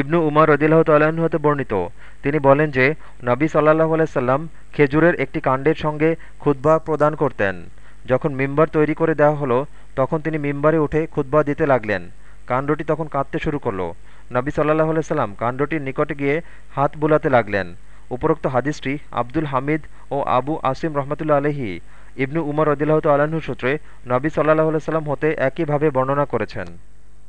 ইবনু উমার রদিল্লাহ তাল্লাহ্ন হতে বর্ণিত। তিনি বলেন যে, নবী সাল্লাহ আলাইসাল্লাম খেজুরের একটি কাণ্ডের সঙ্গে খুদ্া প্রদান করতেন। যখন মিম্বার তৈরি করে দেওয়া হলো, তখন তিনি মিম্বারে উঠে খুদ্া দিতে লাগলেন। কাণ্ডটি তখন কাঁদতে শুরু করল। নবী সাল্লাহ আলাইসাল্লাম কাণ্ডটির নিকটে গিয়ে হাত বুলাতে লাগলেন। উপরোক্ত হাদিসটি আব্দুল হামিদ ও আবু আসিম রহমতুল্লা আলহি ইবনু উমর রদিল্লাহ তাল্লাহ্ন সূত্রে নবী সাল্লাহ আলাইসাল্লাম হতে একইভাবে বর্ণনা করেছেন।